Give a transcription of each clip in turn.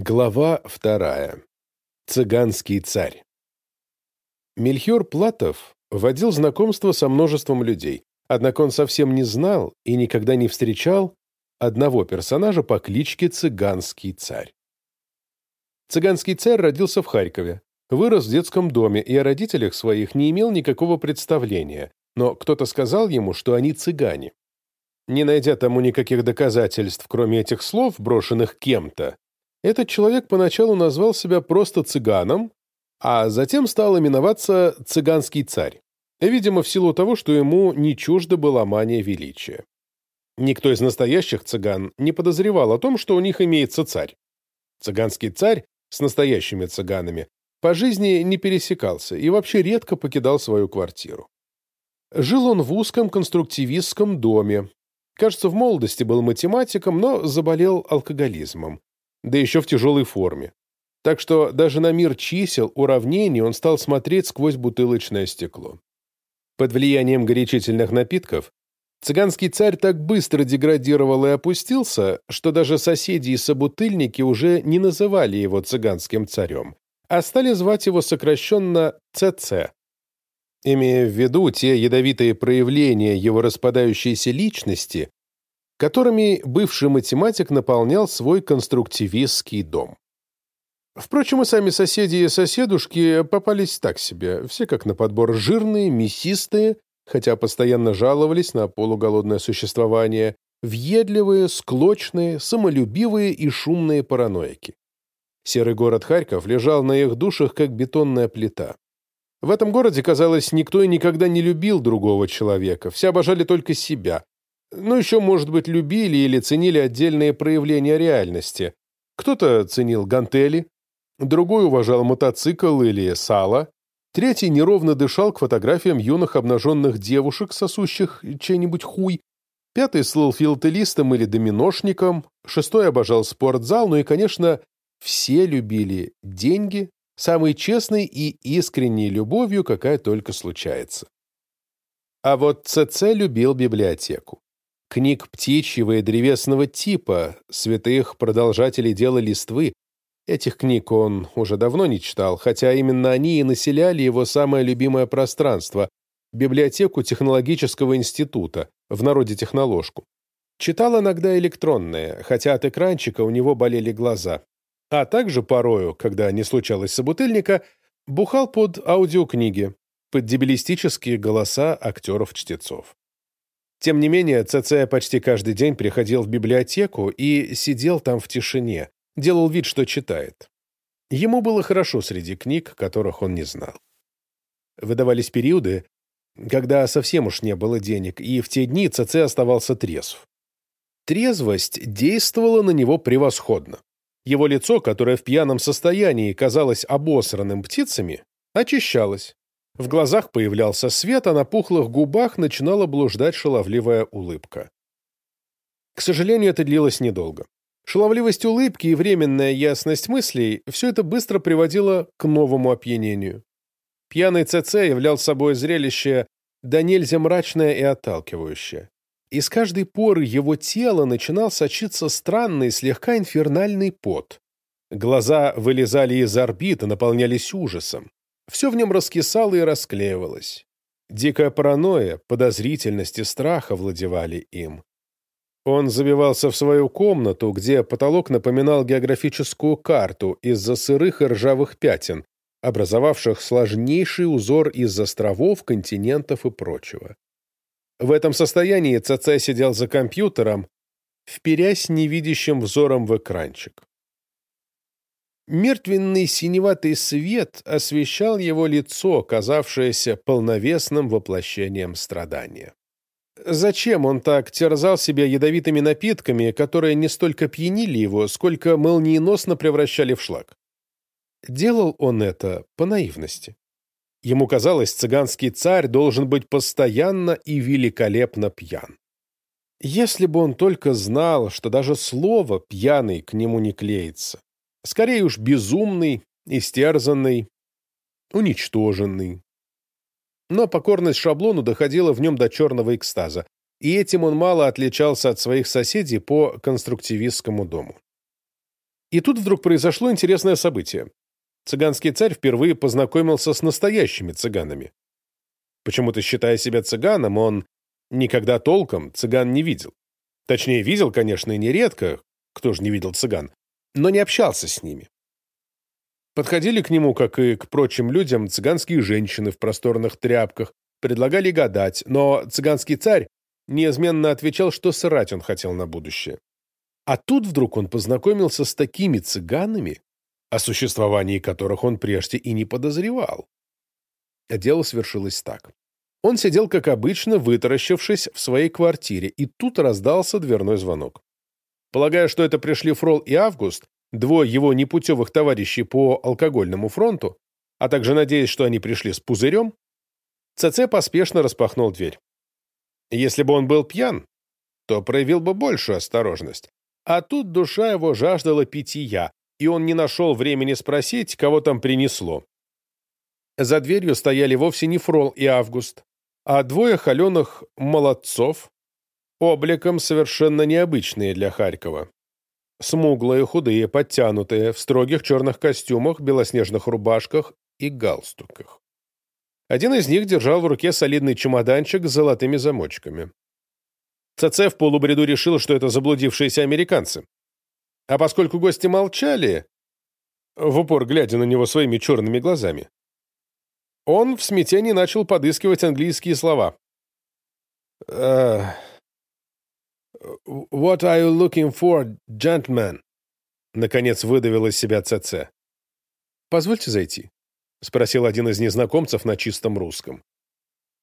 Глава вторая. Цыганский царь. Мельхиор Платов водил знакомство со множеством людей, однако он совсем не знал и никогда не встречал одного персонажа по кличке Цыганский царь. Цыганский царь родился в Харькове, вырос в детском доме и о родителях своих не имел никакого представления, но кто-то сказал ему, что они цыгане. Не найдя тому никаких доказательств, кроме этих слов, брошенных кем-то, этот человек поначалу назвал себя просто цыганом, а затем стал именоваться «цыганский царь», видимо, в силу того, что ему не чуждо была мания величия. Никто из настоящих цыган не подозревал о том, что у них имеется царь. Цыганский царь с настоящими цыганами по жизни не пересекался и вообще редко покидал свою квартиру. Жил он в узком конструктивистском доме. Кажется, в молодости был математиком, но заболел алкоголизмом да еще в тяжелой форме. Так что даже на мир чисел, уравнений он стал смотреть сквозь бутылочное стекло. Под влиянием горячительных напитков цыганский царь так быстро деградировал и опустился, что даже соседи и собутыльники уже не называли его цыганским царем, а стали звать его сокращенно ЦЦ, имея в виду те ядовитые проявления его распадающейся личности, которыми бывший математик наполнял свой конструктивистский дом. Впрочем, и сами соседи и соседушки попались так себе, все как на подбор жирные, мясистые, хотя постоянно жаловались на полуголодное существование, въедливые, склочные, самолюбивые и шумные параноики. Серый город Харьков лежал на их душах, как бетонная плита. В этом городе, казалось, никто и никогда не любил другого человека, все обожали только себя, ну, еще, может быть, любили или ценили отдельные проявления реальности. Кто-то ценил гантели, другой уважал мотоцикл или сало, третий неровно дышал к фотографиям юных обнаженных девушек, сосущих чей-нибудь хуй, пятый слыл филателистом или доминошником, шестой обожал спортзал, ну и, конечно, все любили деньги, самой честной и искренней любовью, какая только случается. А вот ЦЦ любил библиотеку книг птичьего и древесного типа, святых продолжателей дела листвы. Этих книг он уже давно не читал, хотя именно они и населяли его самое любимое пространство – библиотеку технологического института, в народе техноложку. Читал иногда электронные, хотя от экранчика у него болели глаза. А также порою, когда не случалось собутыльника, бухал под аудиокниги, под дебилистические голоса актеров-чтецов. Тем не менее, ЦЦ почти каждый день приходил в библиотеку и сидел там в тишине, делал вид, что читает. Ему было хорошо среди книг, которых он не знал. Выдавались периоды, когда совсем уж не было денег, и в те дни ЦЦ оставался трезв. Трезвость действовала на него превосходно. Его лицо, которое в пьяном состоянии казалось обосранным птицами, очищалось, в глазах появлялся свет, а на пухлых губах начинала блуждать шаловливая улыбка. К сожалению, это длилось недолго. Шаловливость улыбки и временная ясность мыслей – все это быстро приводило к новому опьянению. Пьяный ЦЦ являл собой зрелище да нельзя мрачное и отталкивающее. Из каждой поры его тела начинал сочиться странный, слегка инфернальный пот. Глаза вылезали из орбит и наполнялись ужасом. Все в нем раскисало и расклеивалось. Дикая паранойя, подозрительность и страх овладевали им. Он забивался в свою комнату, где потолок напоминал географическую карту из-за сырых и ржавых пятен, образовавших сложнейший узор из островов, континентов и прочего. В этом состоянии ЦЦ сидел за компьютером, вперясь невидящим взором в экранчик. Мертвенный синеватый свет освещал его лицо, казавшееся полновесным воплощением страдания. Зачем он так терзал себя ядовитыми напитками, которые не столько пьянили его, сколько молниеносно превращали в шлак? Делал он это по наивности. Ему казалось, цыганский царь должен быть постоянно и великолепно пьян. Если бы он только знал, что даже слово «пьяный» к нему не клеится, Скорее уж безумный, истерзанный, уничтоженный. Но покорность шаблону доходила в нем до черного экстаза, и этим он мало отличался от своих соседей по конструктивистскому дому. И тут вдруг произошло интересное событие. Цыганский царь впервые познакомился с настоящими цыганами. Почему-то, считая себя цыганом, он никогда толком цыган не видел. Точнее, видел, конечно, и нередко, кто же не видел цыган, но не общался с ними. Подходили к нему, как и к прочим людям, цыганские женщины в просторных тряпках, предлагали гадать, но цыганский царь неизменно отвечал, что срать он хотел на будущее. А тут вдруг он познакомился с такими цыганами, о существовании которых он прежде и не подозревал. Дело свершилось так. Он сидел, как обычно, вытаращившись в своей квартире, и тут раздался дверной звонок. Полагая, что это пришли Фрол и Август, двое его непутевых товарищей по алкогольному фронту, а также надеясь, что они пришли с пузырем, ЦЦ поспешно распахнул дверь. Если бы он был пьян, то проявил бы большую осторожность. А тут душа его жаждала питья, и он не нашел времени спросить, кого там принесло. За дверью стояли вовсе не Фрол и Август, а двое холеных молодцов, обликом совершенно необычные для Харькова. Смуглые, худые, подтянутые, в строгих черных костюмах, белоснежных рубашках и галстуках. Один из них держал в руке солидный чемоданчик с золотыми замочками. ЦЦ в полубреду решил, что это заблудившиеся американцы. А поскольку гости молчали, в упор глядя на него своими черными глазами, он в смятении начал подыскивать английские слова. Uh, «What are you looking for, gentlemen?» Наконец выдавил из себя ЦЦ. «Позвольте зайти», — спросил один из незнакомцев на чистом русском.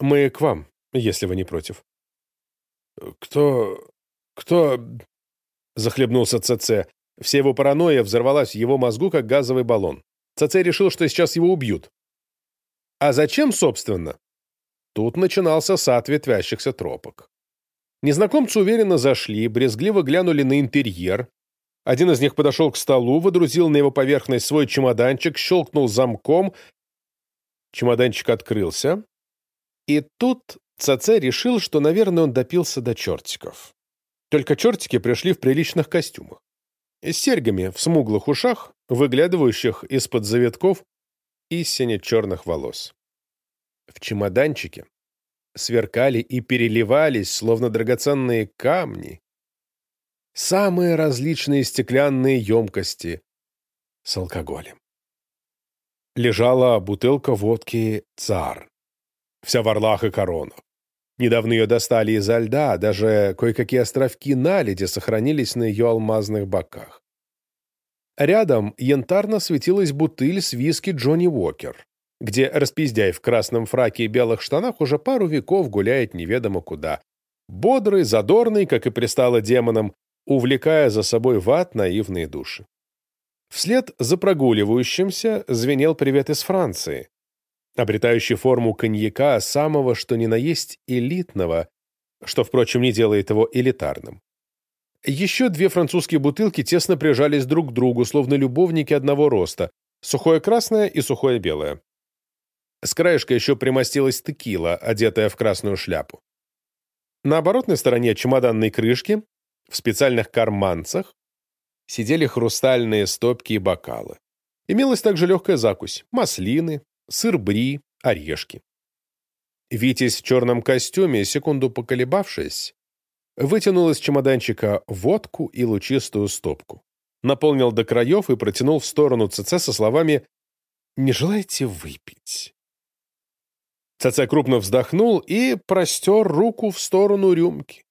«Мы к вам, если вы не против». «Кто... кто...» — захлебнулся ЦЦ. Вся его паранойя взорвалась в его мозгу, как газовый баллон. ЦЦ решил, что сейчас его убьют. А зачем, собственно? Тут начинался сад ветвящихся тропок. Незнакомцы уверенно зашли, брезгливо глянули на интерьер. Один из них подошел к столу, водрузил на его поверхность свой чемоданчик, щелкнул замком. Чемоданчик открылся. И тут ЦЦ решил, что, наверное, он допился до чертиков. Только чертики пришли в приличных костюмах. С серьгами в смуглых ушах, выглядывающих из-под завитков и сине-черных волос. В чемоданчике сверкали и переливались, словно драгоценные камни, самые различные стеклянные емкости с алкоголем. Лежала бутылка водки «Цар», вся в орлах и коронах. Недавно ее достали изо льда, даже кое-какие островки наледи сохранились на ее алмазных боках. Рядом янтарно светилась бутыль с виски Джонни Уокер, где распиздяй в красном фраке и белых штанах уже пару веков гуляет неведомо куда. Бодрый, задорный, как и пристало демонам, увлекая за собой в ад наивные души. Вслед за прогуливающимся звенел привет из Франции, обретающий форму коньяка самого что ни на есть элитного, что, впрочем, не делает его элитарным. Еще две французские бутылки тесно прижались друг к другу, словно любовники одного роста, сухое красное и сухое белое. С краешка еще примостилась текила, одетая в красную шляпу. На оборотной стороне чемоданной крышки, в специальных карманцах, сидели хрустальные стопки и бокалы. Имелась также легкая закусь – маслины, сыр бри, орешки. Витязь в черном костюме, секунду поколебавшись, вытянул из чемоданчика водку и лучистую стопку, наполнил до краев и протянул в сторону ЦЦ со словами «Не желаете выпить?» ЦЦ крупно вздохнул и простер руку в сторону рюмки.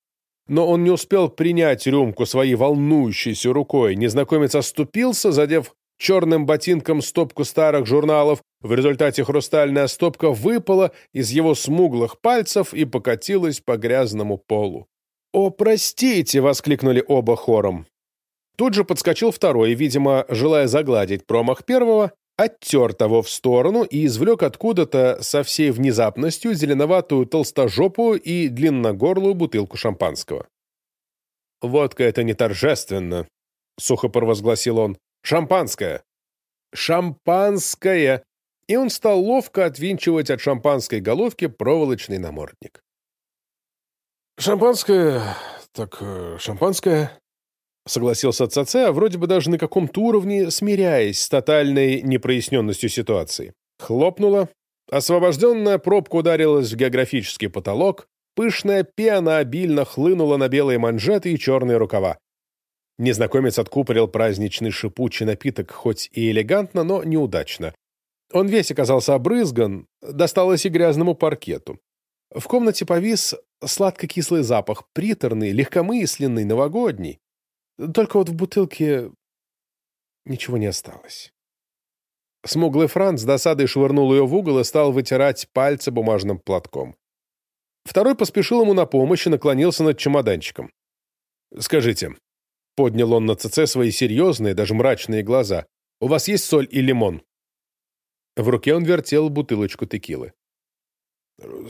Но он не успел принять рюмку своей волнующейся рукой. Незнакомец оступился, задев черным ботинком стопку старых журналов. В результате хрустальная стопка выпала из его смуглых пальцев и покатилась по грязному полу. «О, простите!» — воскликнули оба хором. Тут же подскочил второй, видимо, желая загладить промах первого, оттер того в сторону и извлек откуда-то со всей внезапностью зеленоватую толстожопую и длинногорлую бутылку шампанского. «Водка — это не торжественно», — сухо провозгласил он. Шампанское! Шампанское! И он стал ловко отвинчивать от шампанской головки проволочный намордник. «Шампанское... так э, шампанское...» согласился ЦЦ, а вроде бы даже на каком-то уровне смиряясь с тотальной непроясненностью ситуации. Хлопнула, освобожденная пробка ударилась в географический потолок, пышная пена обильно хлынула на белые манжеты и черные рукава. Незнакомец откупорил праздничный шипучий напиток, хоть и элегантно, но неудачно. Он весь оказался обрызган, досталось и грязному паркету. В комнате повис сладко-кислый запах, приторный, легкомысленный, новогодний. Только вот в бутылке ничего не осталось. Смуглый Франц с досадой швырнул ее в угол и стал вытирать пальцы бумажным платком. Второй поспешил ему на помощь и наклонился над чемоданчиком. «Скажите», — поднял он на ЦЦ свои серьезные, даже мрачные глаза, «у вас есть соль и лимон?» В руке он вертел бутылочку текилы.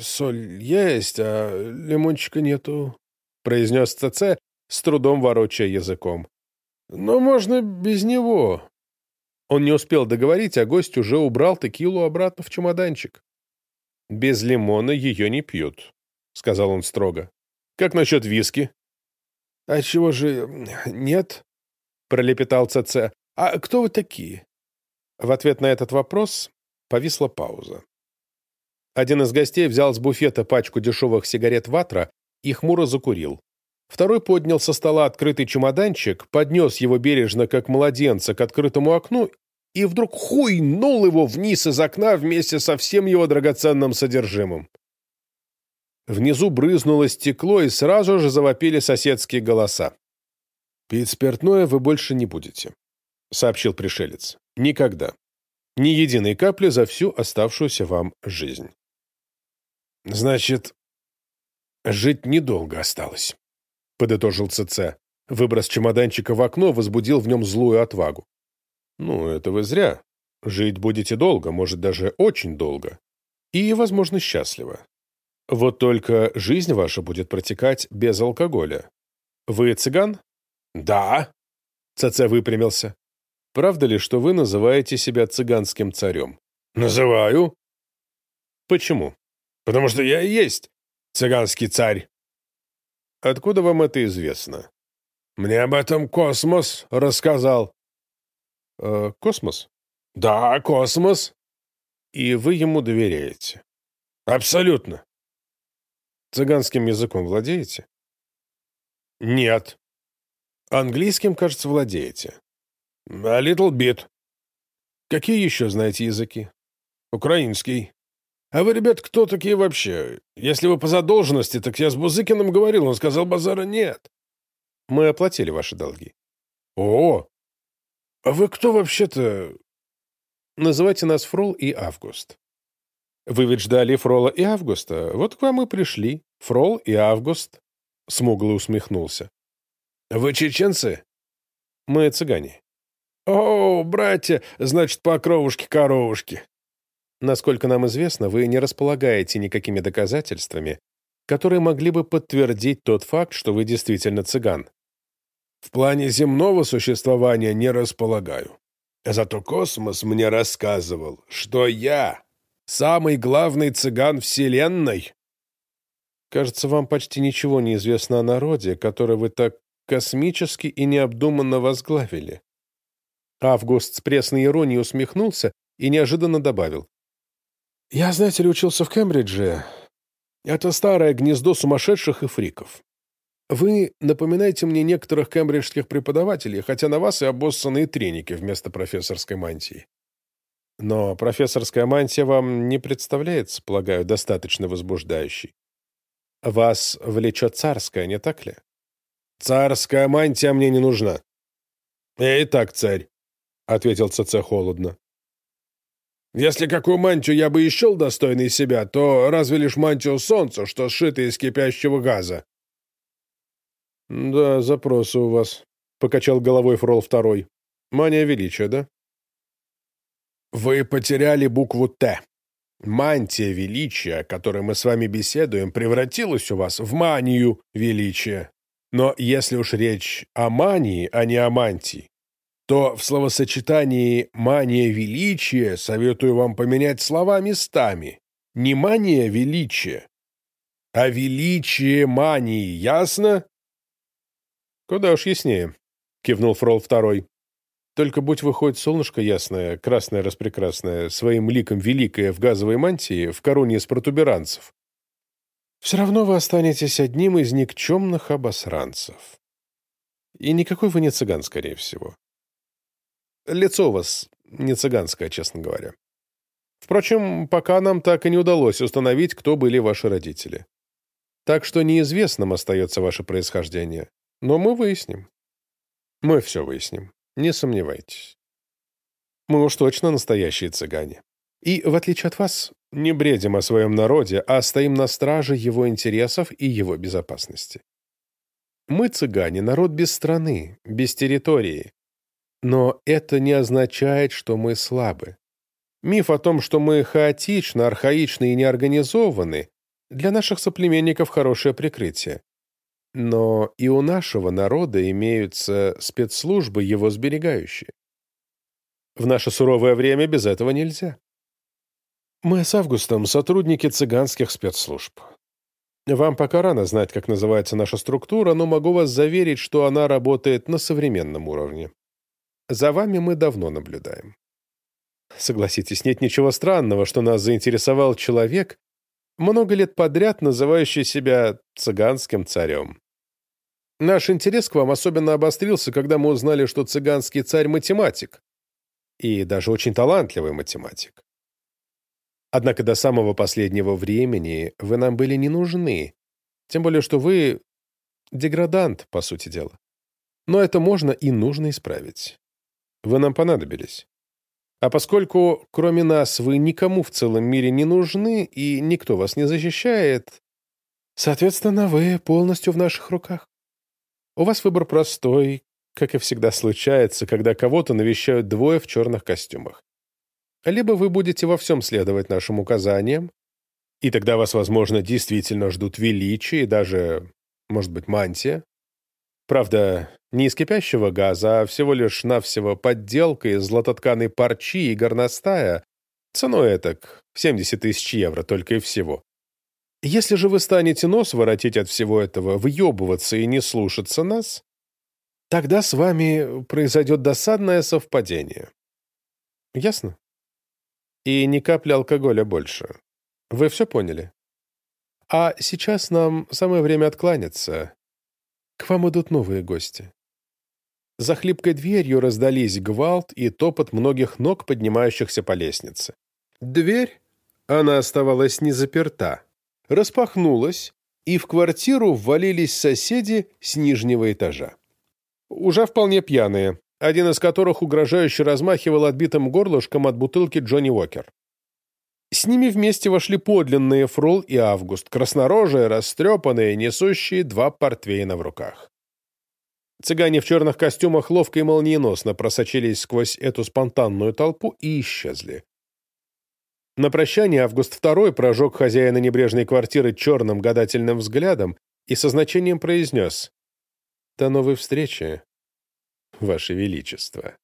«Соль есть, а лимончика нету», — произнес ЦЦ, с трудом ворочая языком. «Но можно без него». Он не успел договорить, а гость уже убрал текилу обратно в чемоданчик. «Без лимона ее не пьют», — сказал он строго. «Как насчет виски?» «А чего же нет?» — пролепетал ЦЦ. «А кто вы такие?» В ответ на этот вопрос повисла пауза. Один из гостей взял с буфета пачку дешевых сигарет «Ватра» и хмуро закурил. Второй поднял со стола открытый чемоданчик, поднес его бережно, как младенца, к открытому окну и вдруг хуйнул его вниз из окна вместе со всем его драгоценным содержимым. Внизу брызнуло стекло, и сразу же завопили соседские голоса. «Пить спиртное вы больше не будете», — сообщил пришелец. «Никогда. Ни единой капли за всю оставшуюся вам жизнь». «Значит, жить недолго осталось». — подытожил ЦЦ. Выброс чемоданчика в окно возбудил в нем злую отвагу. «Ну, это вы зря. Жить будете долго, может, даже очень долго. И, возможно, счастливо. Вот только жизнь ваша будет протекать без алкоголя. Вы цыган?» «Да», — ЦЦ выпрямился. «Правда ли, что вы называете себя цыганским царем?» «Называю». «Почему?» «Потому что я и есть цыганский царь». Откуда вам это известно? Мне об этом Космос рассказал. Э, космос? Да, Космос. И вы ему доверяете? Абсолютно. Цыганским языком владеете? Нет. Английским, кажется, владеете. A little bit. Какие еще знаете языки? Украинский. А вы, ребят, кто такие вообще? Если вы по задолженности, так я с Бузыкиным говорил, он сказал, базара нет. Мы оплатили ваши долги. О, а вы кто вообще-то? Называйте нас Фрол и Август. Вы ведь ждали Фрола и Августа. Вот к вам и пришли. Фрол и Август. Смуглый усмехнулся. Вы чеченцы? Мы цыгане. О, братья, значит, по кровушке-коровушке. Насколько нам известно, вы не располагаете никакими доказательствами, которые могли бы подтвердить тот факт, что вы действительно цыган. В плане земного существования не располагаю. Зато космос мне рассказывал, что я самый главный цыган Вселенной. Кажется, вам почти ничего не известно о народе, который вы так космически и необдуманно возглавили. Август с пресной иронией усмехнулся и неожиданно добавил. Я, знаете ли, учился в Кембридже. Это старое гнездо сумасшедших и фриков. Вы напоминаете мне некоторых кембриджских преподавателей, хотя на вас и обоссанные треники вместо профессорской мантии. Но профессорская мантия вам не представляется, полагаю, достаточно возбуждающей. Вас влечет царская, не так ли? Царская мантия мне не нужна. Я и так царь, — ответил ЦЦ холодно. Если какую мантию я бы ищел достойной себя, то разве лишь мантию солнца, что сшита из кипящего газа. — Да, запросы у вас, — покачал головой Фрол второй. — Мания величия, да? — Вы потеряли букву «Т». Мантия величия, о которой мы с вами беседуем, превратилась у вас в манию величия. Но если уж речь о мании, а не о мантии, то в словосочетании «мания величия» советую вам поменять слова местами. Не мания величия, а величие мании, ясно? Куда уж яснее, кивнул Фрол второй. Только будь выходит солнышко ясное, красное распрекрасное, своим ликом великое в газовой мантии, в короне из протуберанцев. Все равно вы останетесь одним из никчемных обосранцев. И никакой вы не цыган, скорее всего. Лицо у вас не цыганское, честно говоря. Впрочем, пока нам так и не удалось установить, кто были ваши родители. Так что неизвестным остается ваше происхождение. Но мы выясним. Мы все выясним. Не сомневайтесь. Мы уж точно настоящие цыгане. И, в отличие от вас, не бредим о своем народе, а стоим на страже его интересов и его безопасности. Мы, цыгане, народ без страны, без территории. Но это не означает, что мы слабы. Миф о том, что мы хаотичны, архаичны и неорганизованы, для наших соплеменников хорошее прикрытие. Но и у нашего народа имеются спецслужбы, его сберегающие. В наше суровое время без этого нельзя. Мы с Августом сотрудники цыганских спецслужб. Вам пока рано знать, как называется наша структура, но могу вас заверить, что она работает на современном уровне. За вами мы давно наблюдаем. Согласитесь, нет ничего странного, что нас заинтересовал человек, много лет подряд называющий себя цыганским царем. Наш интерес к вам особенно обострился, когда мы узнали, что цыганский царь – математик. И даже очень талантливый математик. Однако до самого последнего времени вы нам были не нужны. Тем более, что вы деградант, по сути дела. Но это можно и нужно исправить. Вы нам понадобились. А поскольку, кроме нас, вы никому в целом мире не нужны и никто вас не защищает, соответственно, вы полностью в наших руках. У вас выбор простой, как и всегда случается, когда кого-то навещают двое в черных костюмах. Либо вы будете во всем следовать нашим указаниям, и тогда вас, возможно, действительно ждут величие и даже, может быть, мантия, Правда, не из кипящего газа, а всего лишь навсего подделка из златотканой парчи и горностая, ценой этак 70 тысяч евро только и всего. Если же вы станете нос воротить от всего этого, въебываться и не слушаться нас, тогда с вами произойдет досадное совпадение. Ясно? И ни капли алкоголя больше. Вы все поняли? А сейчас нам самое время откланяться. К вам идут новые гости. За хлипкой дверью раздались гвалт и топот многих ног, поднимающихся по лестнице. Дверь, она оставалась не заперта, распахнулась, и в квартиру ввалились соседи с нижнего этажа. Уже вполне пьяные, один из которых угрожающе размахивал отбитым горлышком от бутылки Джонни Уокер. С ними вместе вошли подлинные Фрол и Август, краснорожие, растрепанные, несущие два портвейна в руках. Цыгане в черных костюмах ловко и молниеносно просочились сквозь эту спонтанную толпу и исчезли. На прощание Август II прожег хозяина небрежной квартиры черным гадательным взглядом и со значением произнес «До новой встречи, Ваше Величество».